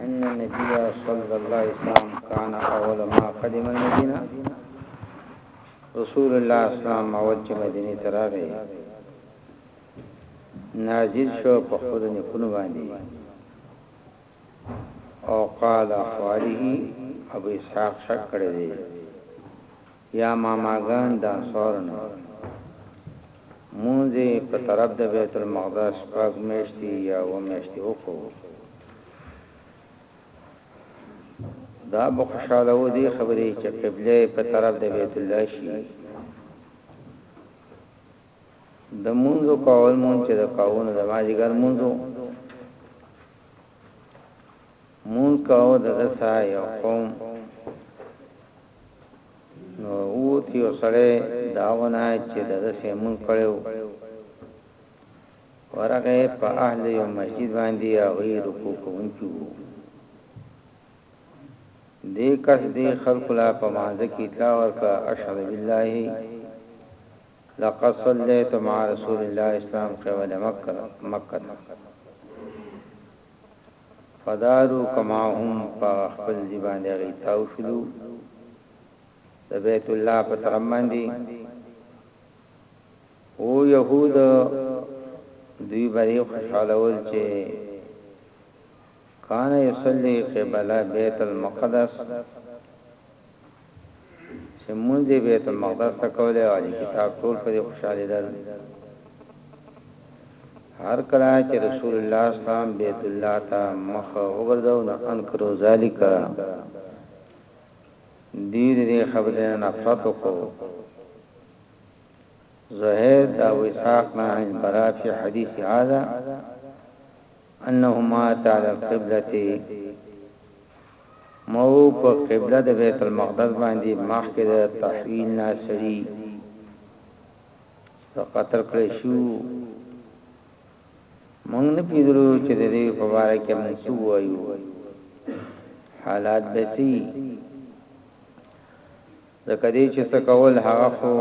ان النبي صلى الله عليه وسلم كان اول ما قدم المدينه رسول الله صلى الله عليه وسلم اول چې مدینه ته راغی نازل شو په خود نه کونو باندې او قال اخواله ابو اسحاق شک کړی دی یا ماماګان ډانسور نه وو مونځ یې په طرف د بیت المقدس شپږ میاشتې یا اووه میاشتې وکوو دا به خوشاله و دې خبرې چې قبله په طرف د بیت الله شي د مونږ کول مونږ چې د کاوونو د ماجګر مونږ مونږ کاو د دسا یو قوم نو اوت یو سړی داونه چې دغه سیمون کړو ورغه په اهل یو مسجد باندې هغه رکوع کوونکی وو دې کس دې خلق لا په مانځه کې اطلاع ورکا اشهد بالله لقد صليت مع رسول الله اسلام قبل مکه مکه فدارو کما هم په هغه خپل ځي باندې هغوی تاو شولو د بیت الله په طرف باندې او يهود دوی باندې خوشاله ول چې کان یصلی قبل بیت المقدس چې لمونځ یې بیت المقدس ته کولای او اهل کتاب ټول پرې خوشالیدل هر کله چې رسول الله صلی الله علیه وسلم بیت الله ته مخ وګرځاو نو انکرو ذالک دې دې خبره نفرت کو زهیر دا وساق نه ان برا فی حدیث هذا انهما تعالی قبلته موږ په قبله د بیت المقدس باندې مخکې د تحویل نه سړي په قتل کړی شو موږ نه پیدرو چې د دې په اړه کې موږ څه وایو حالات به سي ځکه دې چې څه کول هغه خو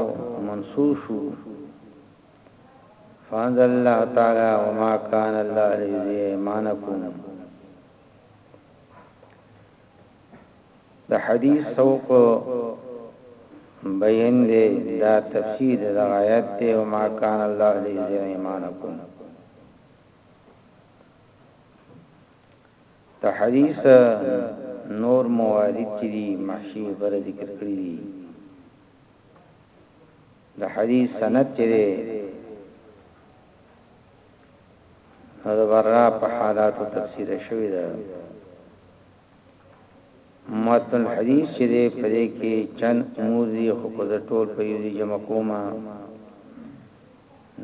منسوخ شو فانزل الله تعالی وما كان الله ليذيع ايمانكم د حدیث سوق بیان دی دا تفسیر د آیات دی او ما کان الله لیذ ایمانکم د حدیث نور موارد چې دي محشی پر ذکر کړی دي د حدیث سند چې نو د برا په حالاتو تفسیر شوی ده متن حدیث چې دې پرې کې چند امور دي خو په ټول په یوه جمع کومه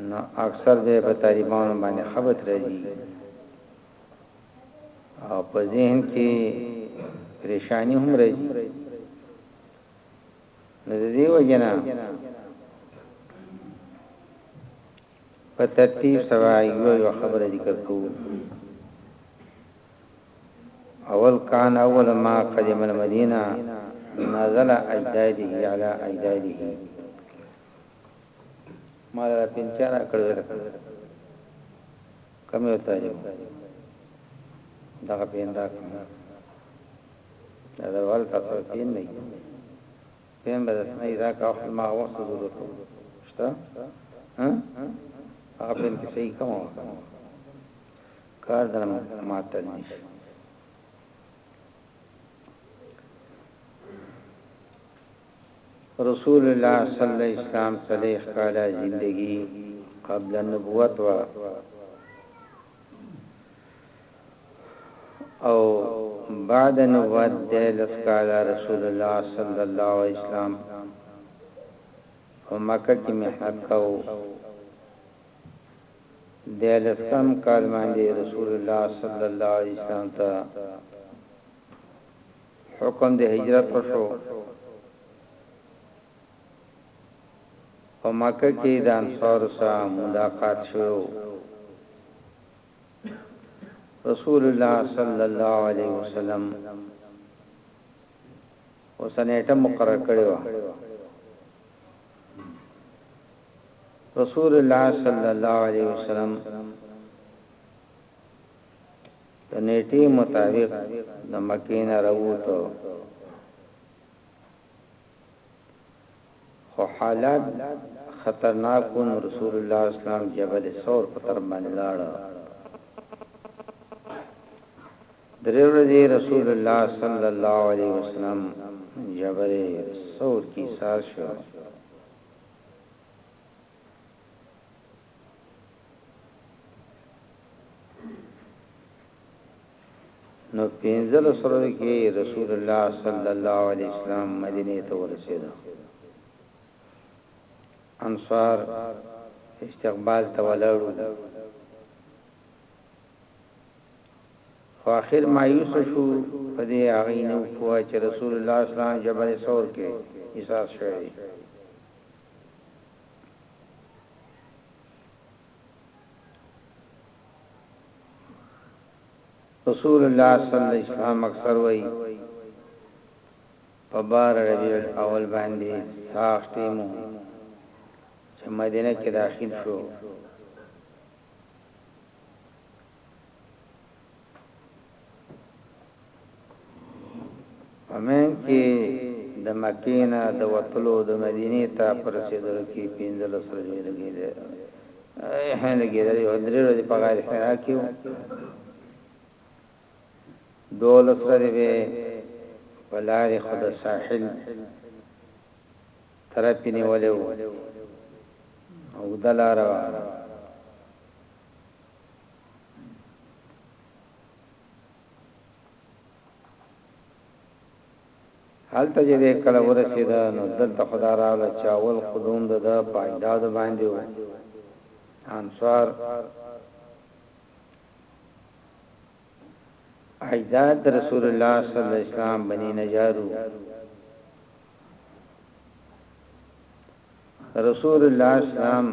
نو اکثر به په طالبانو باندې خبرت راځي او په ذهن کې پریشانی هم راځي نو د دې وجنه په ترتیب سره یو یو خبره ذکر کو اول کان اول ما قدم المدینه نازل اجداده علی اجداده ما را پنځه کړو کمی وتاجو دغه پیندا کوم دا د ول تاسو دین نه یو پم به نه دا کا خپل ما وخت جوړو ته شته ها هغه پم کې صحیح کوم کار درم ماته نشي رسول الله صلی الله علیه وسلم صلیح کاله زندگی قبل النبوت و او بعد نبوت دی لس کاله رسول الله صلی الله علیه وسلم په مکه کی محنت کاوه دی لسم کال باندې رسول الله صلی الله علیه وسلم ته حکم د هجرت وشو په مکه کې د انصار سره ملاقات شو رسول الله صلی الله علیه وسلم وسنیټه مقرر کړی و رسول الله صلی الله علیه وسلم د نیټه مطابق د مکینه راووتو خو حالات خطرناک وو نو رسول الله اسلام جبل ثور په طرف باندې لاړ. درې ورځې رسول الله صلی الله علیه وسلم جبل ثور کې سار شو. نو پنځلس ورځو کې رسول الله صلی الله علیه وسلم مدینه ته ورسېده انصار استقبال ته ولاړو خو اخر مایوس شو په دې هغه نه پوه چې رسول الله صلی الله علیه وسلم جبل ثور کې احساس شوی رسول الله صلی الله علیه وسلم اکثر وایي په بار ربیع الاول باندې صاف ټیمو چې مدینه کې داخل شو امین کې د مکې نه د وتلو د مدینه ته پر رسیدلو کې 15 ورځې لګیدې هه لګیدې او درې ورځې په غار حرا کې و دولس ورځې به بلار خود ساحل ترپینه ولې و او دلاره هلته چې کله ورسید نو دلته خدا رااله چې اول قدوم د پایدا د باندې و انصار اجداد رسول الله صلی الله علیه وسلم بنی نجارو رسول الله اسلام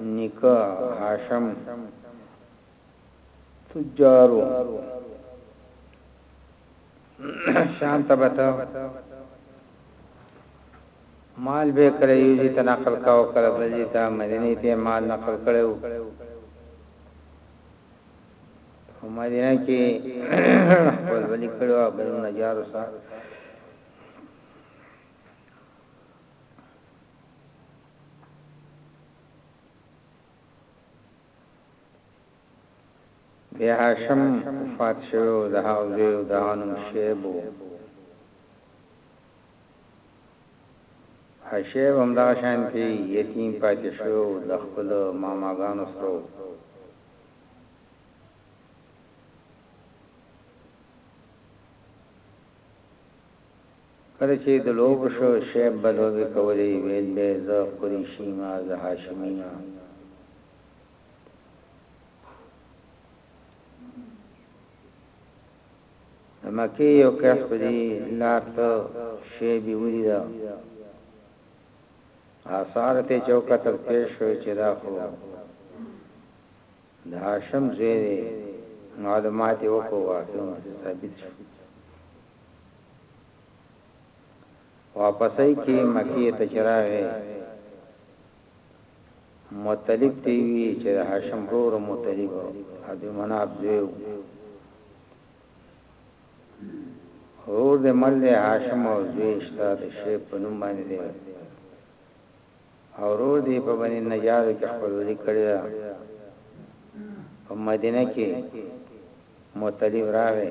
نیکه هاشم تجار و شام ته بته مال به کړی یو دي تنقل کاو کړه بل دي ته مدینه ته مال نقل کړو په مدینه کې خپل ولي کړو بل نجار سره بیا هاشم وفات شوی او د هغه زوی و د هغه نوم شعیب و. شعیب همدغه شانتې یتیم پاتې شوی او د خپلو ماماګانو سره و. کله چي د لوبو شو شعیب به لوبي کولې ویل به یې زه قریشي یمه زه هاشمي یمه د مکې یو کس په دې لار ته شعیب ولیدا آثار ته چوکه تر پیش شو چې دا خو د هاشم زوی دی معلومات وکړو واقعا ثابت شو واپسۍ کې مکې ته چې راغی مطلب ته وی چې د هاشم ورور مطلب عبد مناف زویو ورور د مل هاشم او زوی شته د شیب په نوم باندې دی او ورور دی په بنی النجار کې خپلولی کړی ده په مدینه کې مطلب راغی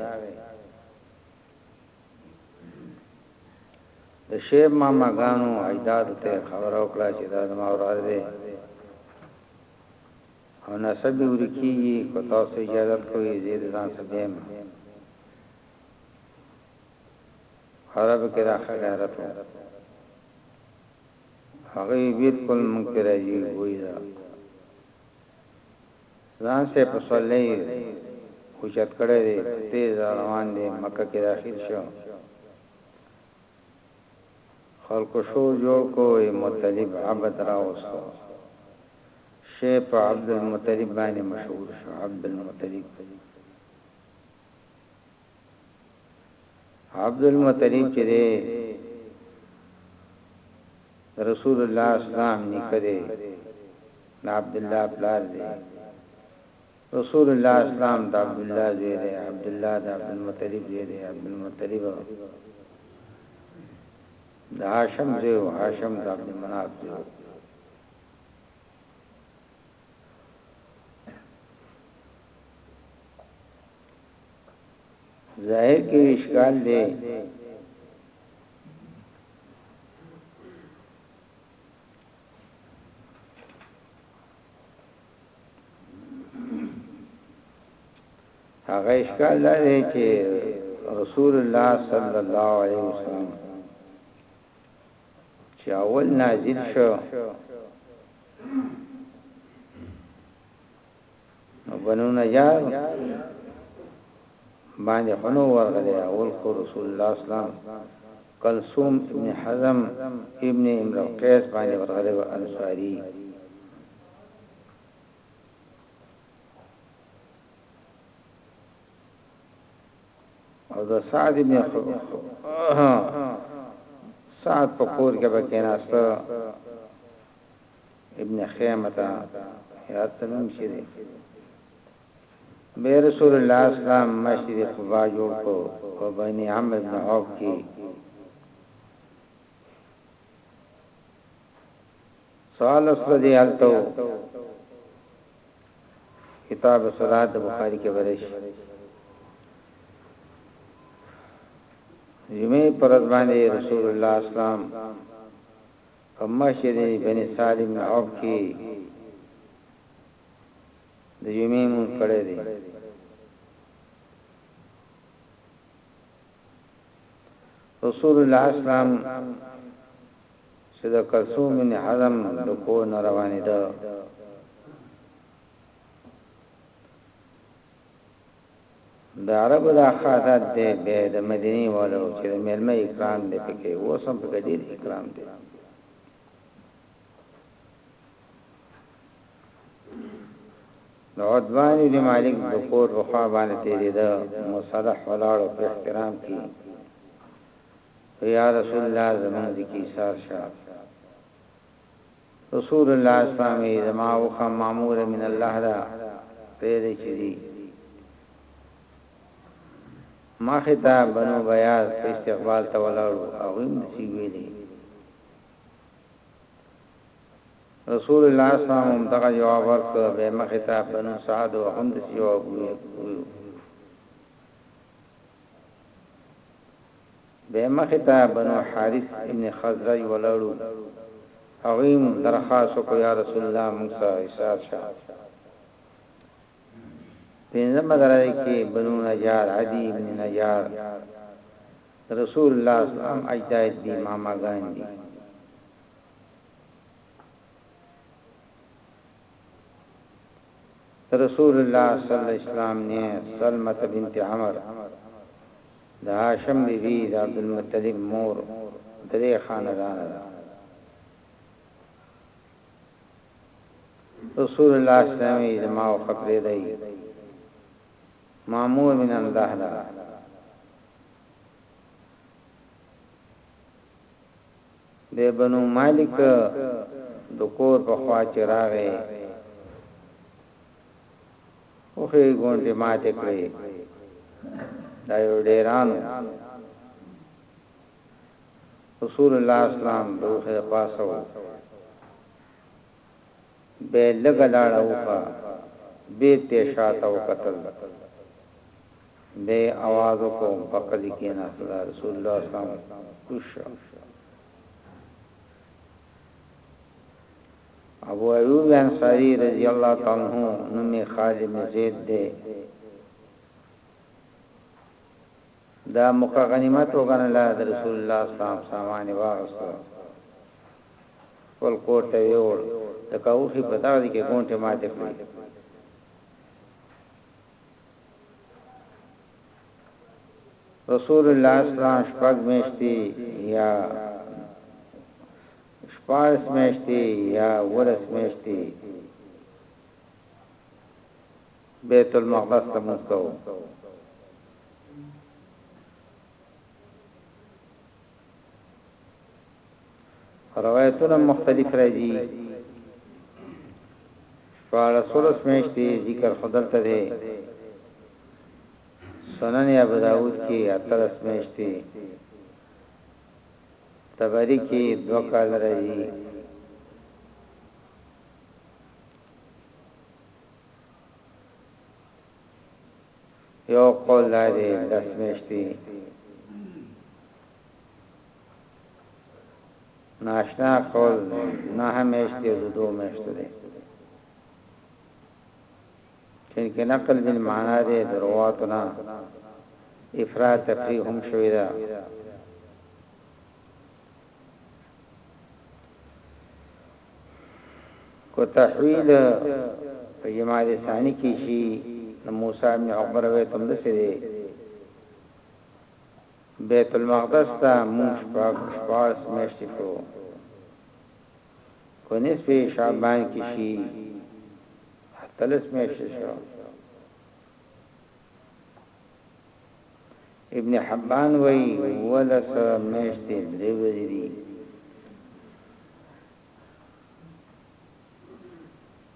د شیب ماما غانو اجداد ته خبر او کړه چې دا زما وراره دی او نسب ورکی کو تاسو اجازه کوي زیر ځان سدیم خراب کرا خیرت هغه یی بیلکل موږ ته راځی وایی ده ځان سه پسولی اوچت کړی دی په تیز روان دی مکه کې داخل شو خلکو شو جوړ کو مطلب عبد راوستو شی په عبد المطلب باندې مشهور شو عبد المطلب عبدالمطلب چې دی رسول الله اسلام نیکه دی د عبدالله پلار دی رسول الله اسلام د عبدالله زوی دی عبدالله د عبدالمطلب زوی دی عبدالمطلب د هاشم زوی او هاشم د عبدالمناف زوی ظاهر کې اشکال دی هغه اشکال لري چې رسول الله صلی الله علیه وسلم چې اول نازل شو بنو نجار باندې خنو ورغلی اول خو رسول الله اسلام کلثوم ابن حزم ابن امر القیس باندې ورغلی و انصاری او د سعد ابن سعد په کور کې به کېناسته ابن خیمه ته هرات ته هم شي به رسول الله اسلام مسجد قباء جوړ کو په بني عمرو بن عوف کې سوال اصل دی حالتو کتاب صلات بخاری کې ورش جمعه پرځ باندې رسول الله اسلام په مسجد بني سالم بن عوف کې د جمعې مونږ کړی دی. رسول الله اسلام چې د کلثوم بن حزم د کور نه روانېده د عربو دا ښه عادت دی بیا یې د مدینې والا وو چې د مېلمه اکرام دې په کې اوس هم په کې ډېر اکرام دی د عدوان بن مالک د کور په خوا باندې تیرېده مصالح ولاړو په احترام کې یا رسول الله زموږ د کیسار شاه رسول الله اسلام یې زما اوخه مامور من الله دا پرېدې چې دی ما خطاب بنو بیاض په استقبال ته ولاړو او هم سی ویلي رسول الله صلی الله علیه وسلم دغه جواب ورکړ به ما خطاب بنو سعد او هم د جواب ویلي به مخ ته بنو حارث ابن خزرج ولاړو هغویم درخواست وکړو یا رسول الله موږ سره اشراف شه پنځم درای کې بنو نجار عدی ابن نجار رسول الله صلی الله علیه وسلم اجداد دی ماما ګان دی رسول الله صلی الله علیه وسلم نه سلمة بنت عمر د هاشم بی بی د عبدالمطلب مور درې خاندان ده رسول الله صلی الله علیه وسلم ما او خبرې دی مامور من الله ده د بنو مالک د کور په خوا چې راغی، اوښې یې ګونډې ماتې کړې، دا یو ډېران و، رسول الله اسلام د اوښې خواصه و، بیا یې لږه لاړه اوښه، بېرته یې شاته وکتل. دی اواز وکړو په کلی کیناست د رسول الله اسلام کوش شو ابو ایوب انصاری رضی الله تعالی عنہ نوم خالد بن زید دی دا مکه غنیمت وګڼل د رسول الله صلی الله علیه وسلم سامان واغسته ول کوټه یو د کاوخي په تاړي کې ګونټه ماته کړې رسول الله اسلام شپږ میشتي یا شپارس میشتي یا ورس میشتي بیت المقدس ته مستو روایتونه مختلف راځي شپاړه سولس میشتې ذکر خدل ته ده سنن ابو داود کې اتلس میشتې تبری کې دوه کال راځي یو قول لري لس میشتې ناشنا کول نه همیش دی د دوه میشتو دی چونکه نقل بالمعنا دی درواتنا افراد تفریح هم شوی ده کو تحویل په جماعت ثانی کې شي موسی بن عمر وې تم د سره بیت المقدس ته مونږ شپږ شپاړس میاشتې شو که نصف شعبان کې شي اتلس میاشتې شو ابن حبان وی ولس میشته درې ورځې دي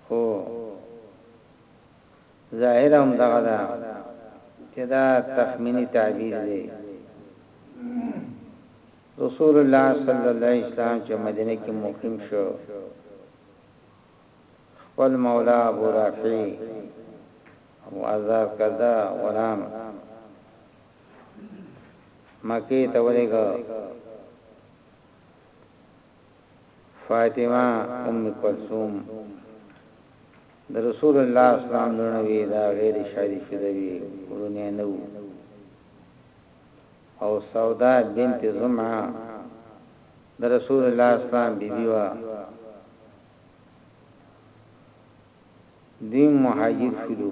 خو ظاهره هم دغه ده چې دا تخمینی تعبیر دی رسول الله صلی الله علیه وسلم چې مدینه کې مقیم شو خپل مولا ابو رافع او آزاد کړه غلام مکه ته ورېګو فاطمه ام کلثوم د رسول الله اسلام لونه وی دا غیر شادي شوه وی ورونه نه وو او سودا بنت زمعه د رسول الله اسلام بیبي وا دی مهاجر شلو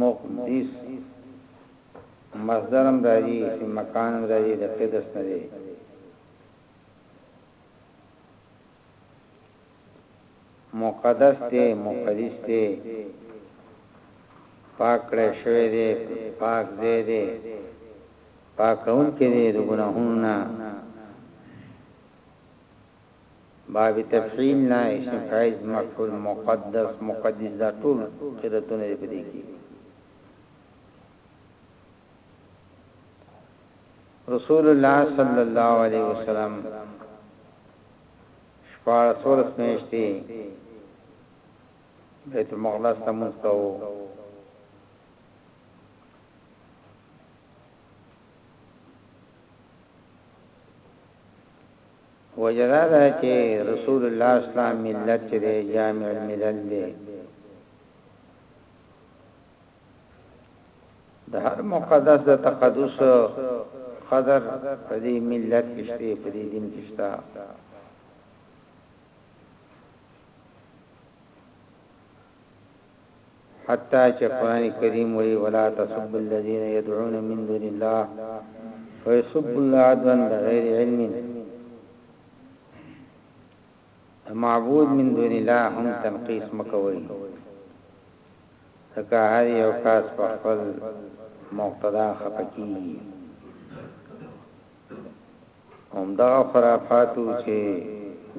مقدس مصدرم راځي مکانم راځي د قدس نه دی مقدس دی مقدس دی پاک کړی شوی دی پاک ځای دی پاکون کې دی د ګناهونو نه باب تفعیل نه اسم فاعل مفعول مقدس مقدس دا ټول قرتونه دې پدې کې رسول الله صلی الله علیه وسلم شپار سورس میشتی بیت المقدس ته مستو وجدا دا چې رسول الله اسلام ملت چې دی جامع الملل دی د هر مقدس د تقدس قدر په دې ملت کې شته په دې دین کې شته حتی چه قرآن کریم وایی، ولا تسبوا الذین یدعون من دون الله فیسبوا الله عدوا بغیر علم، د معبود من دون الله هم تنقیص مه کوئ، ځکه هر یو کس په خپل مقتدا خفه کیږي. همدغه خرافات وو چه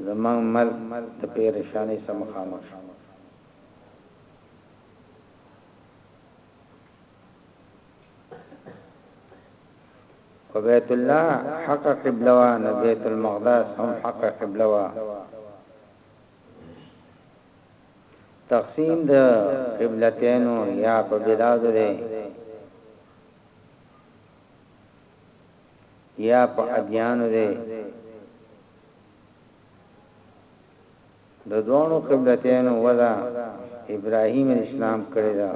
زموږ ملک د پیرشانۍ سره مخامخ شو. په بیت الله حق قبله وا نه بیت المقدس هم حق قبله وا تقسیم د قبلتینو یا په بلاد دی یا په ادیانو دی د دواړو قبلتینو وده ابراهیم علیه السلام کړې ده.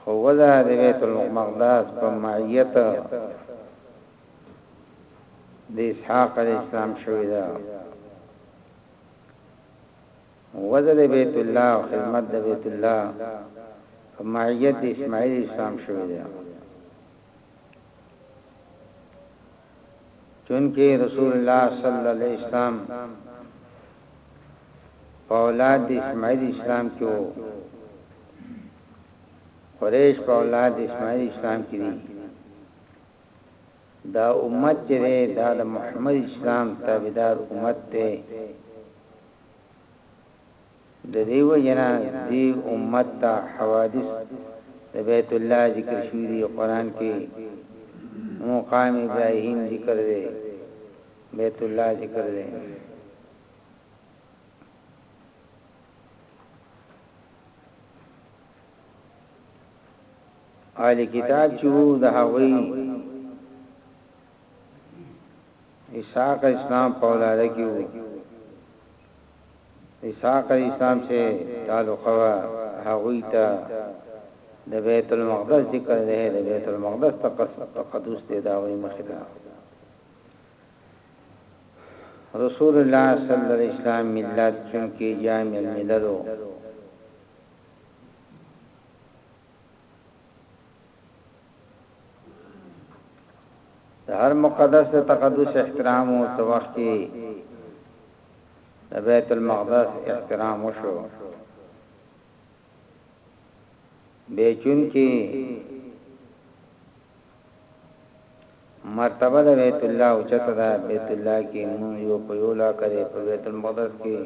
خو وده د بیت المقدس په معیت د اسحاق علیه السلام شوې ده. وده د بیت الله او خدمت د بیت الله په معیت د اسماعیل اسلام شوې ده. چونکه رسول الله صلی الله علیه اسلام په اولاد د اسماعیل اسلام کې وو قریش په اولاد د اسماعیل اسلام کې دي دا امت چې دا د محمد اسلام تابعدار امت ته د دې وجې نه دې امت ته حوادث د بیت الله ذکر شوي دي، قرآن کې مقام ابراهیم ذکر دی، بیت الله ذکر دی. اهل کتاب چې وو د هغوی اسحاق اسلام په اولاده کې وو اسحاق علی اسلام سه تعلق وا هغوی ته د بیت المقدس ذکر ده د بیت المقدس تقدس دی دا وی مخه ده رسول الله صلی الله علیه وسلم ملت چونکی جامع المللو د هر مقدس او تقدس احترام او توخي د بیت المقدس احترام وشو به چون کې مرتبه د بیت الله او چته د بیت الله کې مون یو په یو لا کړي په بیت المقدس کې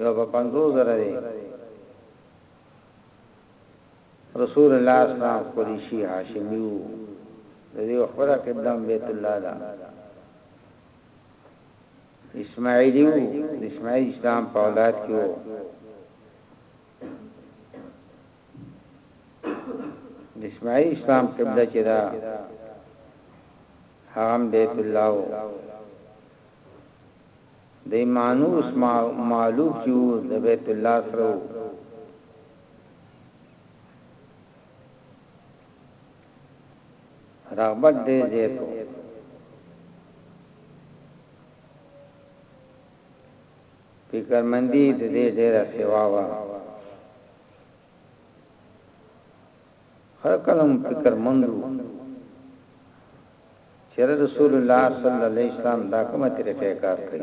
یو په 50 زره رسول الله اسلام قریشی هاشمی وو د دیو خپله قبله هم بیت الله ده اسماعیلی وو د اسماعیل اسلام په اولاد کې وو د اسماعیل اسلام قبله چې دا هغه بیت الله وو د ایمانو اسماعیل مالوک چې وو د بیت الله سره رغبت دې زیات کو فکر مندي د دې ډیره سیوا وا هر کلم فکر مندو چر رسول الله صلی الله علیه وسلم دا کومه طریقې کار کوي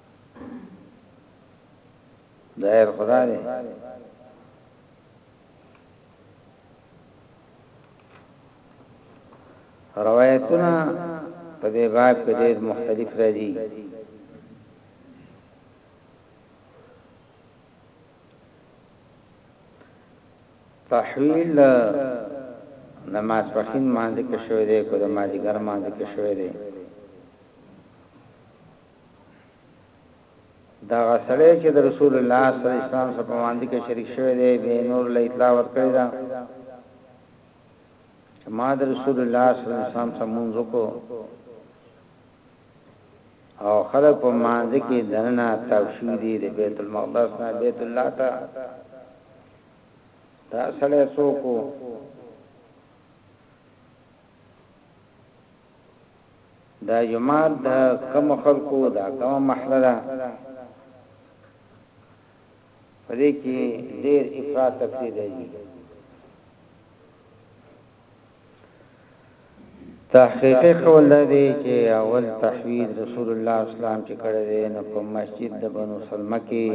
دایر خدا دی روایتونه په دې باب کې ډېر مختلف راځي تحویل نماز پخین مانځ کې شوې ده کو د ماجګر مانځ کې شوې ده دغه سړی چې د رسول الله صلی الله علیه وسلم سره په مانځ کې شریک شوی دی به نور له اطلاع ورکړی دا چې ما د رسول الله صلی الله علیه وسلم سره مونږ کو او خلک په مانځ کې دنه تاوشو دي د بیت المقدس نه بیت الله ته دا سړی څوک دا جومات د کومو خلکو د کومه محله ده په دې کې ډېر افراط تفریط دی تحقیق قول دی چې اول تحویل رسول الله اسلام چې کړی دی نو په مسجد د بنو سلمہ کې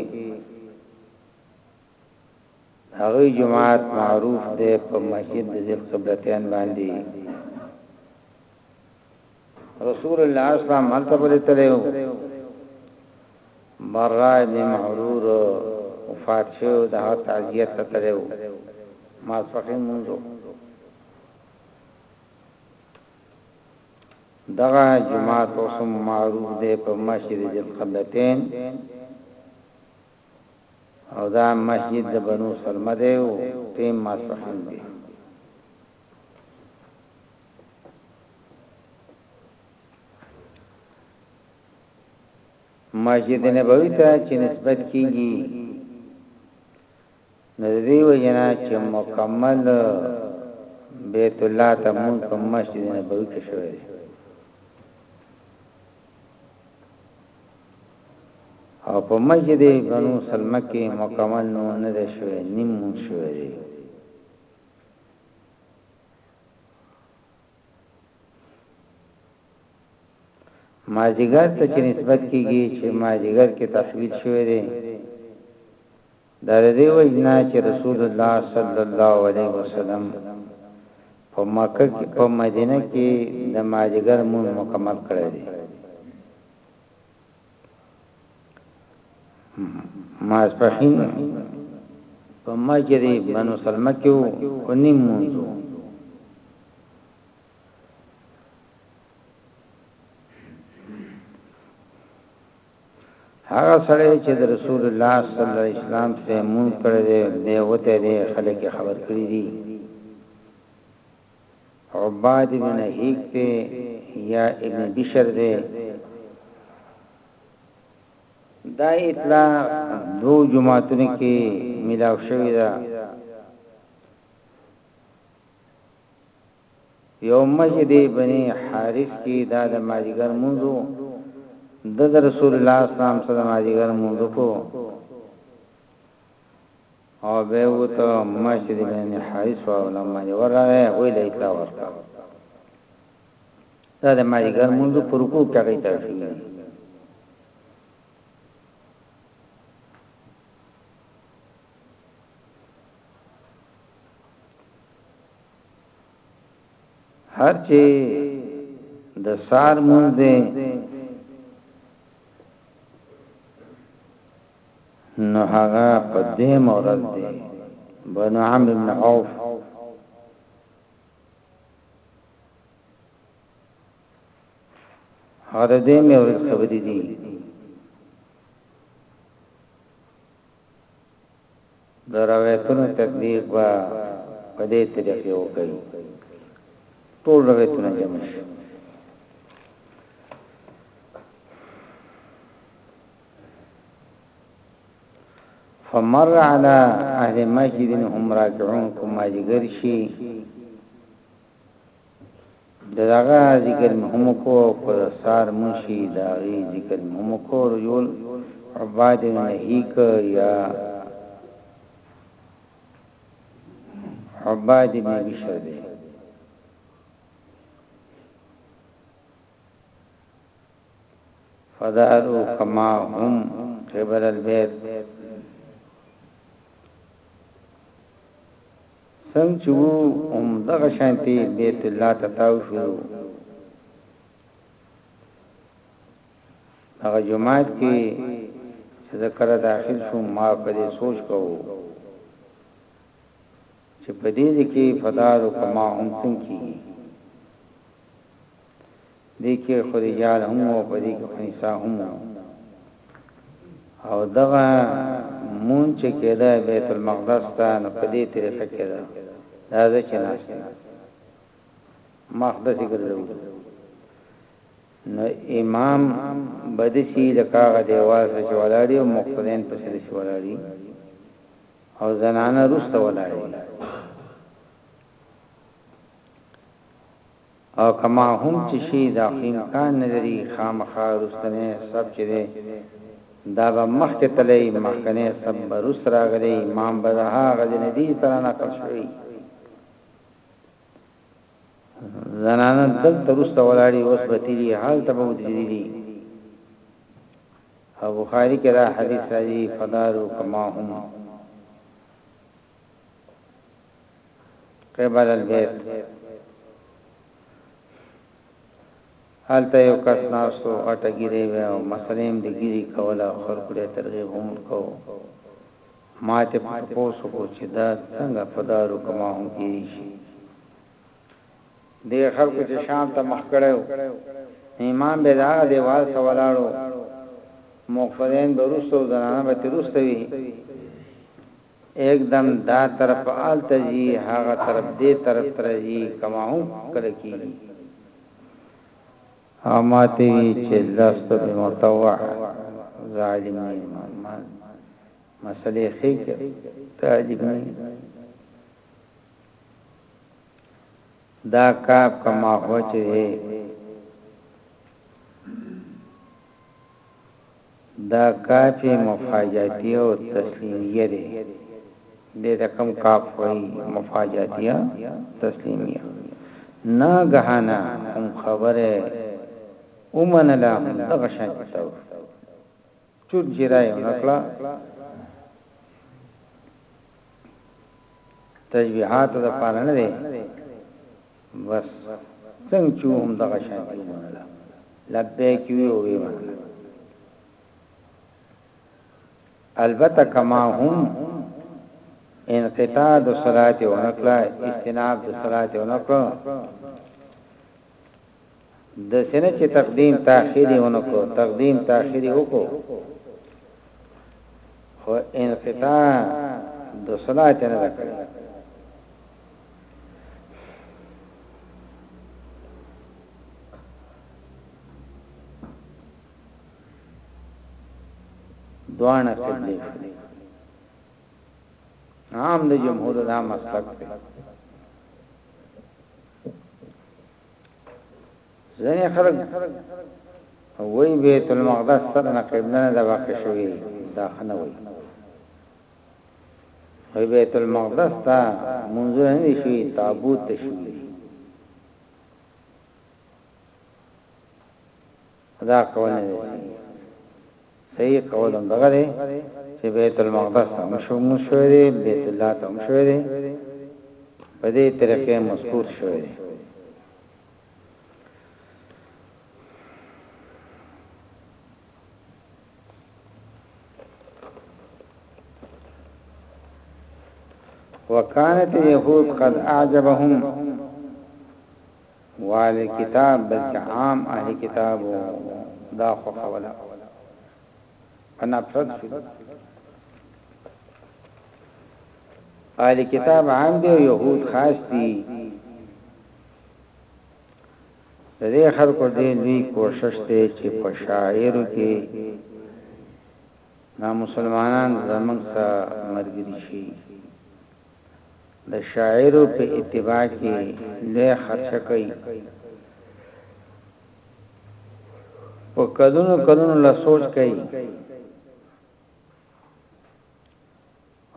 هغوی جومات معروف دی په مسجد د ذل قبلتین باندې رسول الله صلی الله علیه وسلم ملته بری تلو مرای می محرور وفات شو د تعزیت ته تلو ما صحیح مونږ دغه جماعت اوسم معروف دی په مسجد ذل قبلتین او دا مسجد د بنو سلمه دی او ټیم ماسپښین دی مسجد نبوی ته چې نسبت کیږي نزدی و جنا چې مکمل بیت الله ته مون په مسجد نبوی کې شوی او په مسجد بنو سلمه کې مکمل نو نه ده شوی نیم مون شوی دی مازیګر ته چې نسبت کیږي چې مازیګر کې تفویض شوی دی دا د دې وجې نه چې رسول الله صلی الله علیه وسلم په مکه کې په مدینه کې د ماجګر مون مکمل کړی دی ماسپخین په مسجد بنو سلمہ کې و نیم مونږو هغه سړی چې د رسول الله صلی الله علیه وسلم سره مون کړی دی دی وته دی خلک خبر کړی دی عباد بن نهیک ته یا ابن بشر دی دا اطلاع دو جماعتونو کې ملاو شوی دا یو مسجد بنی حارث کی دا د ماجیګر مونځو د رسول الله اسلام سره د ماجیګر مونځو کو او به وته مسجد بنی حارث او لمه ورغه وی د اطلاع ورکړه دا د ماجیګر مونږ پر کو کړی تاسو هر چې د سار مونږ دې نو هغه په دې مورز دې بنو عمرو بن عوف هغه دې مې ورځ خبرې دي د روایتونو تطبیق به په دې طریقې وکړي ټول روایتونه جمع شي. فمر على اهل مسجد هم راکعون کوم ماجګر شي دغه ذکر مې هم کو په سار منشي دغه ذکر مې هم کو رجول عباد نهیک یا عباد ابن بشر دی فدارو کما هم قبل البيت څنګ چې وو هم دغه شانتي بیت الله ته تاو شو هغه جماعت کې چې ذکر داخل شو ما په دې سوچ کوو چې په دې کې فدار او کما هم څنګه کیږي دې کې خو رجال هم وو په دې کې خو نساء هم وو او دغه مون چې کېده بیت المقدس ته نو په دې طریقه کېده دا ځکه چې ناس مقدس ګرځو نو امام بدسی لکاغه دیوال ته ولاړی او مقتدین په سر شي ولاړی او زنانه روسته ولاړی او که ما هم چې شي دا خو امکان نه لري خامخا وروستنی سب چې دی دا به مخکې تللی مخکنی سب به روست راغلی امام به د هغه د ندی سره نقل شوی زنانه دلته روسته ولاړی اوس به تیری حال ته به ودرېدلی او بخاری کې دا حدیث راځي فدارو کما هم قبل البيت هلته یو کس ناسو غټه ګیری وی او مسلیم د ګیری کوله خلکو له ترغیب هم کو ما ته پوسو کو چې دا څنګه په دارو کما هم کیږي شي ډیر خلکو چې شام ته مخ کړو امام به دا دیوال سوالاړو مقفرین به روسو زنانه به تروسوي ايک دم دا طرف هلته ځي هغه طرف دې طرف ته راځي کما هم کله کيږي او ما ته وي چې لست بمطوع زه عالم نه یم مسلې ښې کې ته عجیب نه دا کاپ کما هو چې دا کافې مفاجاتیه او تسلیمیه دی دې ته کوم کاف وایي مفاجاتیه تسلیمیه ناګهانه کوم خبره ومنله همدغه شان ته چوټ جرا یې ونکړه تشبیهات د پاره نه دی بس څنګه چې هم دغه شان دی منله لبیک وی او وی منله البته کما هم انقطاع د صلات او نقلا استناب د صلات او نقلا داسې نه چې تقدیم تاخیر یې ونه کړو، تقدیم تاخیر یې وکړو، خو انقطاع د صلات نه ده کړې. دواړه قبلې عام د جمهور دا مسلک دی ځنې خلک وای بیت المقدس سره نه قبله نه دا واقع شوی دا خنه وای وای بیت المقدس ته منظور نه شي تابوت شي دا کول نه دي صحیح کول هم دغه دی چې بیت المقدس ته مشو مشو دی بیت الله ته مشو دی په دې طریقې مذکور شوی دی وكانت اليهود قد اعجبهم وال کتاب بلکه عام اهل کتاب وو دا خوښوله په نفرت شو اهل کتاب عام دی يهود خاص دي د دې خلکو دې لوی کوشش دی چې په شاعر کې نا مسلمانان زمنګ سره مرګري شي د شاعرو په اتباع کې لوی خرچه کوي په کلونو کلونو لا سوچ کوي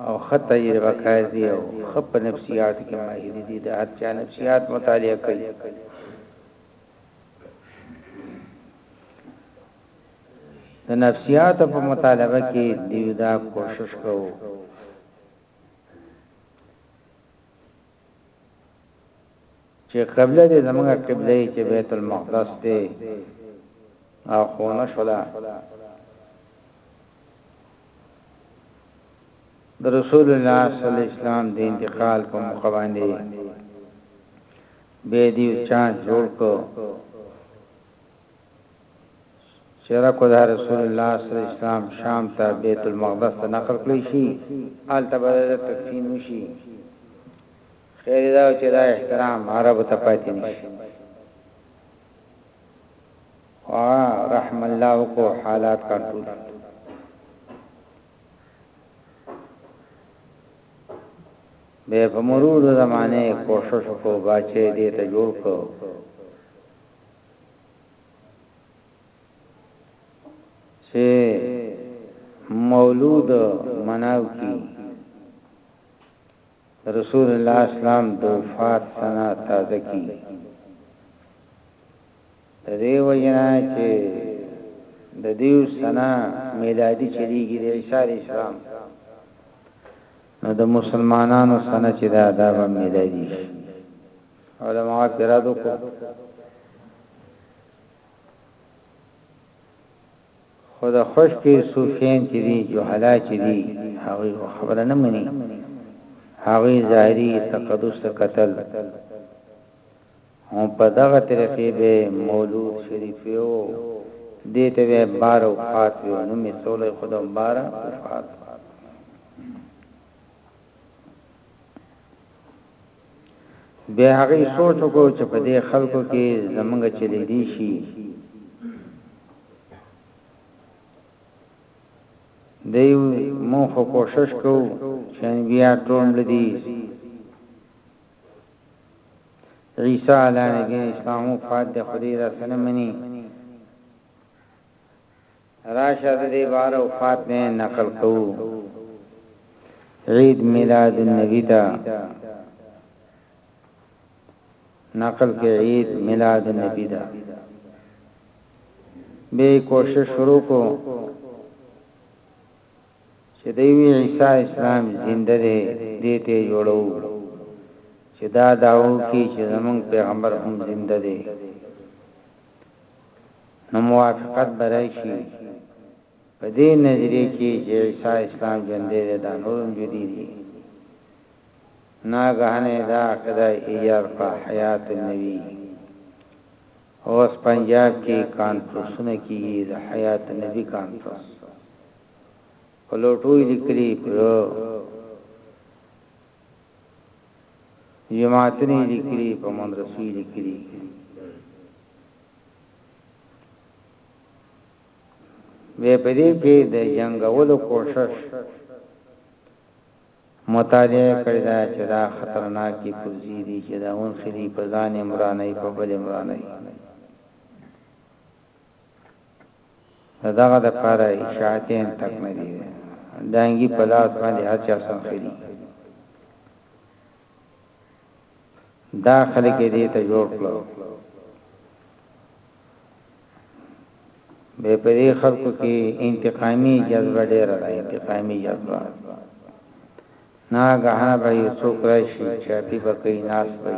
او خطه یې وکړ دی او خپ نفسیات کې ماهر دي د هر چا نفسیات مطالعه کوي د نفسیات په مطالبه کې دیو دا کوشش کوو چې قبله دې زمونږه قبله یې چې بیت المقدس ته او خونه شولا د رسول الله صلی الله علیه وسلم د انتقال په موقع باندې به دې چا جوړ کو سیره که د رسول الله ص اسلام شام ته بیت المقدس ته نقل کړی شي هلته به د تدفین وشي خیر دا چې دا احترام عرب ته پاتې نشي وا رحم الله کو حالات کنټرول به په مرور زمانه کوشش کو باچې دې ته جوړ کو چه مولود مناو کی رسول الله اسلام دوفات سنه تازه کی دې وجنا چې د دیو سنا میلادي چلیږي د عیسی اسلام نو د مسلمانانو سنا چې دا دا میلادي علماء اعتراض وکړ خدا خوش کې صوفین چې دي جهلا چې دي هغه خبره نه مني هغه ظاهري تقدس قتل هم په دغه طریقې به مولود شریف یو دې ته به بار او فات یو نو می سولې خدا بار او فات به هغه سوچ وکړو چې په دې خلکو کې زمونږ چلی دی شي دیو مو خو کوشش کو چې بیا ټول لدی عیسی علی نبی اسلام فات د خدای را سره منی راشه د دې باره وفات مې نقل کوو عيد ميلاد النبي ته نقل کې عيد ميلاد النبي ده به کوشش شروع کو چې دیوی عیسی اسلام زنده دی دې ته جوړو چې دا داو کې چې زمون پیغمبر هم زنده دی نو موافقت به راشي په دې نظریه کې چې عیسی اسلام ژوندی دی دا نور هم جدي دي. ناګهانه یې دا عقیده ایجاد کړه حیات النبي اوس پنجاب کې کانفرنسونه کېږي د حیات النبي کانفرنس په لوټو یې لیکلي په جماعتونه یې لیکلي، په مدرسو یې لیکلي. بیا په دې کې د جنګولو کوشش مطالعه کړی دا چې دا خطرناکې پرزي دي چې دا اون خري په ځان عمراني په بل عمراني د دغه د پاره اشاعتين تک نه دي ډانګي په لاس باندې هر چا سنخلي دا خلک دې ته جوړ کړو به په دې خلکو کې انتقامي جذبه ډېره ده انتقامي جذبه ناګهانه به یو څوک راشي چې په بکې ناس وي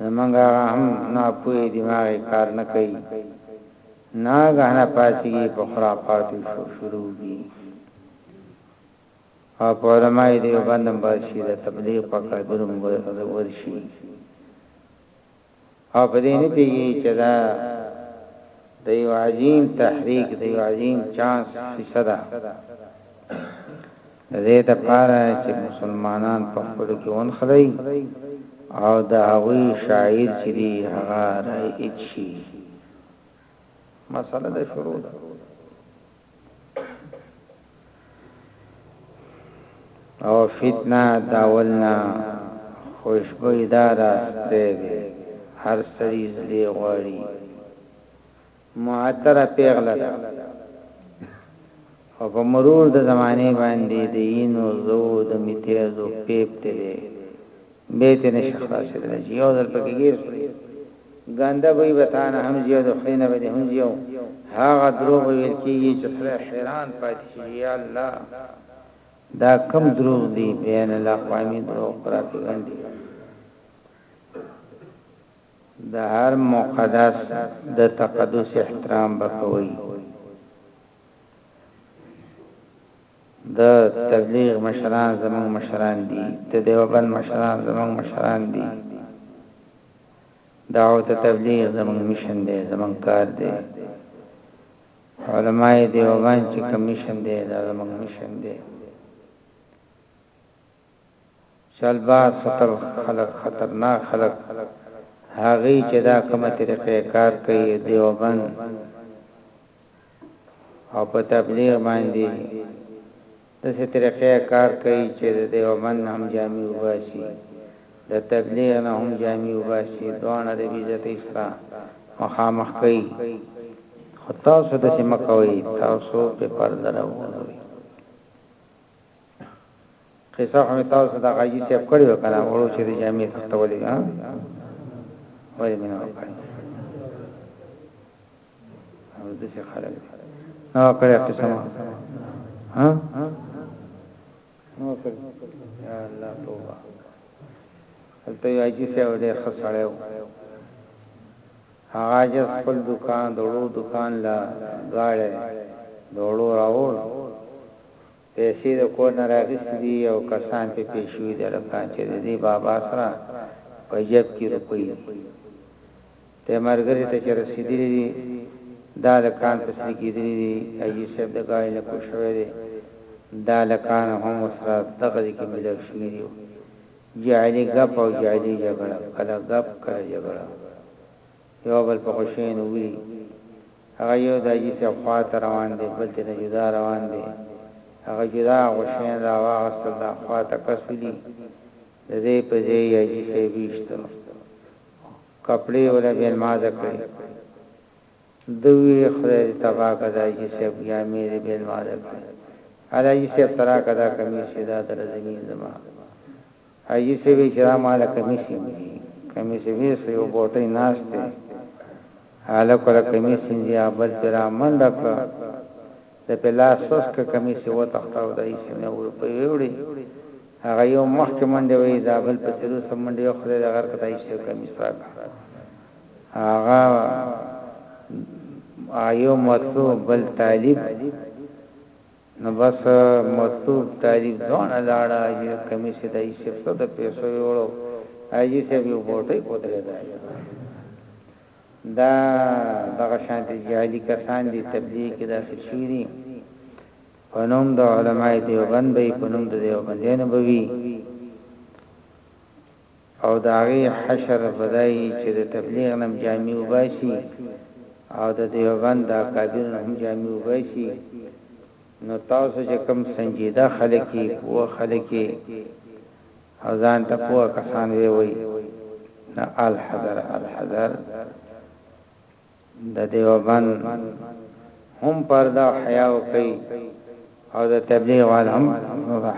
زمونږ هغه هم ناپوهه دماغ یې کار نه کوي ناګهانه پاڅیږي په خرافاتو شروع کړي او په علماء دیوبند هم ورشي د تبلیغ په کادر هم ورشي او په دې نه پوهېږي چې دا د یو عظیم تحریک، د یو عظیم چانس کیسه ده. د دې لپاره چې مسلمانان په خپلو کې ونښلوي او د هغوی شاعر چې دی هغه رایج شي. مسله د شروع ده. او فتنه داولنا خوشبوی دار استه دی هر سری زلی غواړي معطره پیغله ده او په مرور د زمانه باندې د اینو زو د میتیزو پیپ تلې به ته نشه خلاصې ده چې یو ځل پکې ګیر ګاندا وی وتانه هم یو د خینه به هم یو هغه دروغ ویل کیږي چې سره حیران پاتې شي یا الله دا کم دروغ دی بین الاقوامی دروغ پراپګاندا د هر مقدس د تقدس احترام بکوي د تبلیغ مشران زموږ مشران دي، د دیوبند مشران زموږ مشران دي، دعوت تبلیغ زموږ مشن دی، زموږ کار دی، علماء دیوبند چې کوم مشن دی دا زموږ مشن دی. چل باز خطر خلک خطرناک خلک هغوی چې دا کومه طریقه کار کوي دیوبند او په تبلیغ باندې د څه طریقه کار کوي چې د دیوبند هم جامي وباسي د تبلیغ نه هم جامي وباسي دوه د عزت سره مخامخ کوي خطا سو د سم کوي تاسو په پرده راوړي قصه خو مې تاسو د غاجي صاحب کړې و کنه وړو چې د جامع تختولې ها وایي مې نه وکړ او د څه خلک نه وکړ قصه ما ها نو کړ یا الله توبه هلته یو اجي څه وړي خسړې و هغه جس خپل دکان دوړو دکان لا غاړه دوړو راوړ پیسې د کور نه رااخیستې دي او کسان پرې پوه شوي دي لکه چې د دې بابا سره په جیب کې روپۍ دي. دې ملګري ته چې رسېدلي دي دا هلکان تسلي کېدلي دي، حاجي صاحب د ګاډي نه کوز شوی دی، دا هلکان هم ورسره دغه ځای کې مېلاو شوي دي او جعلي ګپ او جعلي جګړه، کله ګپ کله جګړه یو بل په خوشینو وړي هغه یو د حاجي صاحب خواته روان دی بل چې نه جدا روان دی هغه جدا غوشین را واغستل دا خواته کس ولي د دې په ځای حاجي صاحب ویشتو کپړې ولا بیا مازه کړې دوی خدای تبا کدا چې سب یا مې به مازه کړې علي سب ترا کدا کمیس دا در زمين زما حاجي صیب یې چې را ماله کمیس وینځي کمیس ویس خو یو بوټۍ ناست دی هلک له کمیس وینځي هغه بل چې را منډه کړه د په لاس سوسکه کمیس یې وتښتاو دا یې سینه وړپې وړي هغه یو مخ کې منډه وي دا بل په تیرو سم منډه یو خدای د غر کتای شي کمیس راکړه هغه آیو مطلوب بل طالب نو بس مطلوب طالب دواړه لاړه حاجي د کمیسې د حاجي صاحب سره د پیسو یوړو حاجي صاحب یو بوټۍ په درې دایې دا دغه شانتي جهالي کسان دي تبلیغ کې داخل شوي دي په نوم د علماء دیوبند به په نوم د دیوبندیانو به وي او د هغوی حشر به دا وي چې د تبلیغ نه هم جامې وباسي او د دیوبند د اکابرو نه هم جامې وباسي، نو تاسو چې کوم سنجیده خلک یې، پوه خلک یې او ځان ته پوه کسان ویې وایي، نو الحذر الحذر! د دیوبند هم پرده او حیا وکړي او د تبلیغ وال هم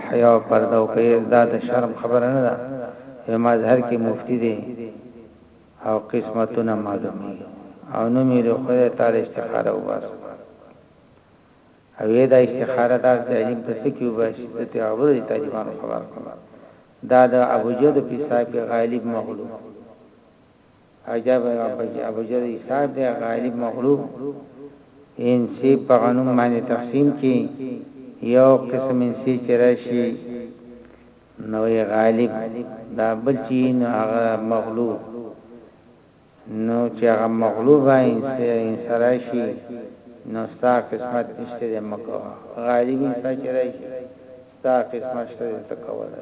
حیا او پرده وکړي دا د شرم خبره نه ده په مظهر کې مفتی دی او قسمتونه معلومي او نو مې له خدای تعالی استخاره وباس او دا استخاره دا چې علم په څه کې وباس ته ته عبور دي طالبان خبر کړه دا د ابو جود په صاحب غالب مغلوب عجب دا پکې ابجد حساب دی غالب مغلوب انسي په غنم باندې تقسیم کی یو قسم انسي چې راشي نو یې غالب دا بل چی نو هغه مغلوب نو چې هغه مغلوب انسي انسي راشي نو ستا قسمت نشته دې مکو غالب انسي چې راشي ستا قسمت شته تکوله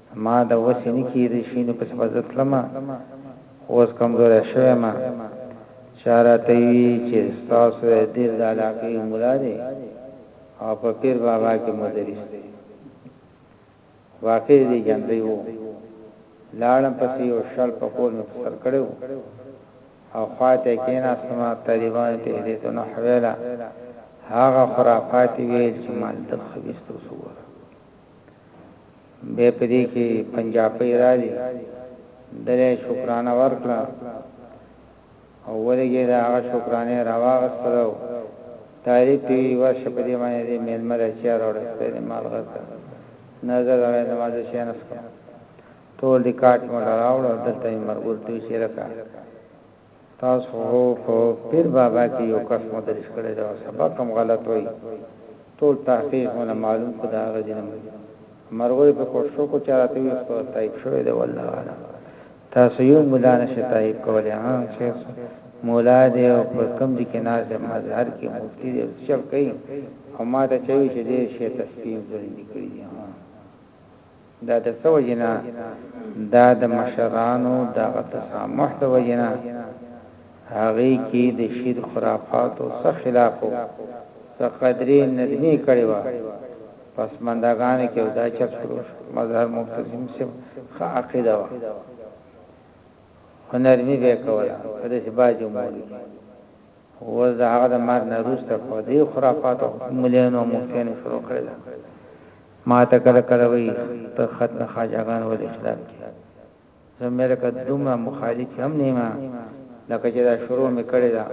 ما د وسې نه کېدی شي نو پسې به زه تلم خو اوس کمزوری شوی یم، چا راته ووي چې ستاسو د دیر د علاقې یو ملا دی او په پیر بابا کې مدریس دی. واقع د دې ګنډۍ وو. لاړم پسې یو شل پکول مې په سر کړی وو او خوا ته یې کېناستم، طالبانو ته یې دې ته نوح ویله، هغه خرافات یې ویل چې مالدک خبیث ته اوس وګوره. بیا په دې کې پنجاپۍ راځي دله شکرانه ورکړه او ولګي دا هغه شکرانه راواغستلو تعریف دی ورشه په دې باندې دې مېلمه د چا راوړسته دې مالغه نظر راوړې د مازه شینس ټول ریکارډ مو راوړو دلته مرګول توي شي لکه تاسو خو په پیر بابا کی یو کس مدرس کړی ده او سبق هم غلط وایی ټول تحقیق مو نه معلوم خو د هغه ځینی مرغیو په کوټ شوکو چا راته ویل خو تایب شوی ده والله اعلم تاسو یو ملا نشی تایب کولی ها چه مولا دی او په کوم ځای کی ناست دی مظهر کی مفتی دی او څه چل کوی او ماته چه وی چه ډیر شی تسبیح هم ځړندی کړی دی ها. دا د څه وجې نه؟ دا د مشرانو دغه تسامح د وجې نه، هغوی کې د شیر خرافاتو څه خلاف و، څه قدرې نرمې یې کړې وه، پسماندګانو کې او دا چپ شروع شو، مظهر معتصم صیب ښه عقیده وه، خو نرمي به یې کوله په داسې بعضې امورو کې، خو اوس د هغه د مرګ نه وروسته په دې خرافاتو ملایانو او مفتیانو شروع کړې ده. ماته کله کله وایي ته ختم خواجه ګان ولې خلاف دي زه مې لکه دومره مخالف هم نه یم لکه چې دا شروع مې کړې ده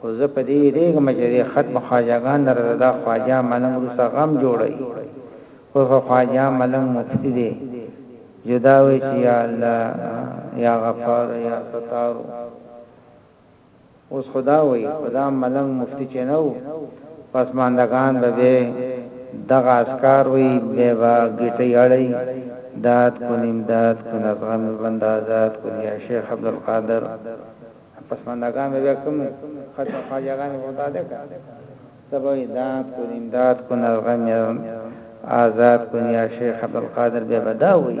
خو زه په دې ویریږم چې دې ختم خواجه ګان نه راته دا خواجه ملنګ وروسته غم جوړوي اوس خو خواجه ملنګ مفتی دی جدا وي چې یا الله یا غفار یا ستار اوس خو دا وایي خو دا ملنګ مفتي چې نه و پسماندګان به بیا دغه اذکار وایي بیا به ګیټۍ اړوي داد کن امداد کن ازغن البند آزاد کن یا شیخ عبدالقادر پسماندګان به بیا کوم ختم خواجه ګان به دا ده که څه به وایي داد کن امداد کن ازغن آزاد کن یا شیخ عبدالقادر بیا به دا وایي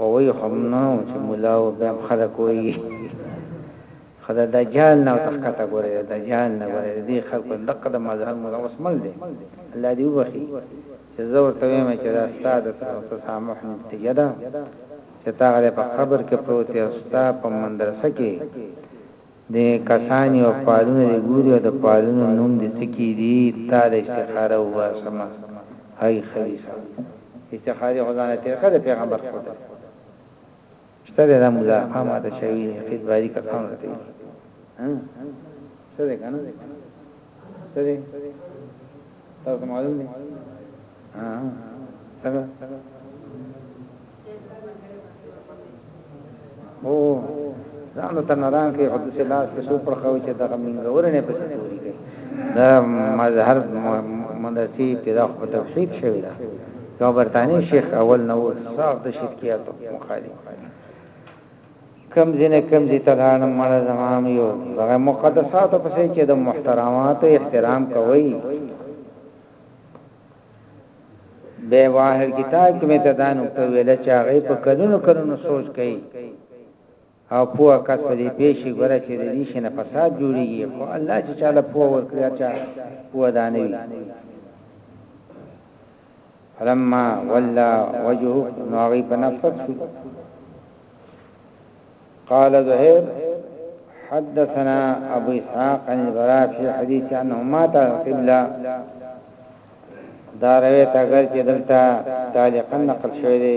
ووی هم نه چې مولا او بیا خلک وایي خدای دجال نه تخکته ګورې دجال نه ګورې دې خلکو دغه د مذهب مولا اوس مل دی الله دې وبخي چې زه ورته وایم چې دا ستاسو تسامح نتیجه ده چې تاغه په قبر کې پروت یو ستا په مدرسه کې د کساني او فعلونه دې ګوري او د فعلونو نوم دې څه کې دي تا له استخاره وباسم هی خبیثه استخاري خو ځانه طریقه د پیغمبر خود شته ده دا مولا قامه ته شوی خید باری کسان ورته ها څه ده کنه څه ده تاسو معلوم دي ها څنګه او ځان ته ناران کې او د سلاس په سو پر خو چې دغه منګور نه پته پوری کوي دا مظهر مندسي پیدا په تفصیل شوی دا یو برتانی شیخ اول نو صاحب د شرکیاتو مخالف کم ځی نه کم ځی ته لاړم مړه زما هم يو دغه مقدساتو پسې چې د محترماتو احترام کوي به واهر کتاب کې مې ته دا نقطه ویل چې هغه په کلونو کلونو سوچ کوي او پوه کس په دې پیشي ګره چې د دې شنه فساد جوړیږي خو الله چې چاله پوه ورکړي چې پوه دانوي فلما ولا وجهه نوغي په نفرت شو قال زهير حدثنا ابو اسحاق عن البراء في حديث انه مات قبلا دا روایت اگر چې دلته تعلقا نقل شوی دی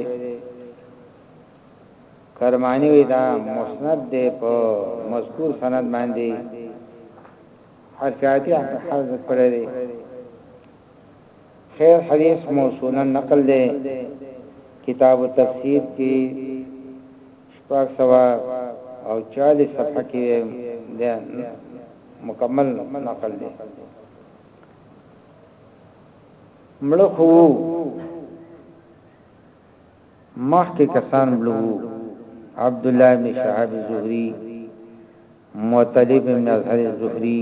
کرمانی وی دا مسند دی په مذکور سند باندې هر چاته حضرت کړی دی خیر حدیث موصولا نقل دی کتاب التفسیر کی شپږ سوه او چالیس صفحه کی دی مکمل نقل دی مړخو مخکې کسان مړو عبد الله بن شهاب زهري معتلب بن ازهر زهري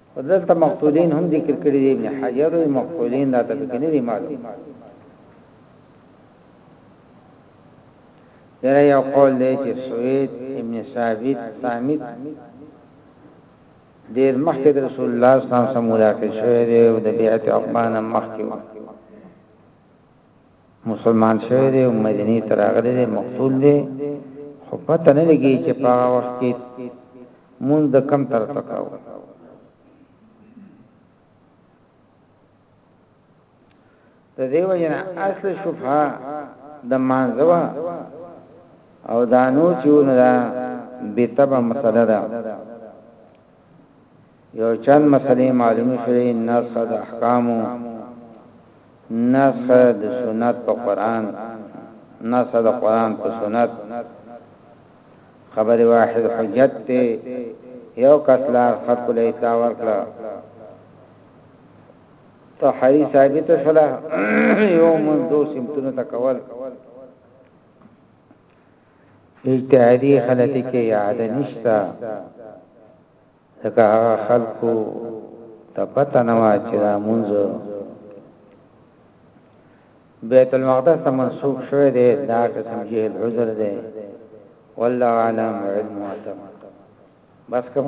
دلته مقتولین هم ذکر کړی دی ابن حجر او مقتولین دا ته کې نه دی معلوم یره یو قول دی چې سوید ابن ثابت ثابت دیر مخکې رسول الله صلی الله علیه وسلم ملاقات شوی دی او د بیعت عقبان مخکې مسلمان شوی دی او مدینې ته راغلی دی مقتول دی خو پته نه لګي چې په هغه وخت کې مونږ د کم تر تکاو د دیو جنا اصل شفا د مانزوا او دانو چون دا بیتبا مسله ده یو چند مسئلې معلومې شوې، نسخ د احکامو، نسخ د سنت په قرآن، نسخ د قرآن په سنت، خبر واحد حجت ته یو کس لار خط له اطلاع ورکړه ته حری ثابت شولا یو من دو سمتونه تکول اجتهادی خلطی کې یاد نشتا ځکه هغه خلکو ته پته نه وه چې دا مونږ بیت المقدس ته منسوب شوی دی دا قسم جهل عذر دی والله عالم علم واتم بس کوم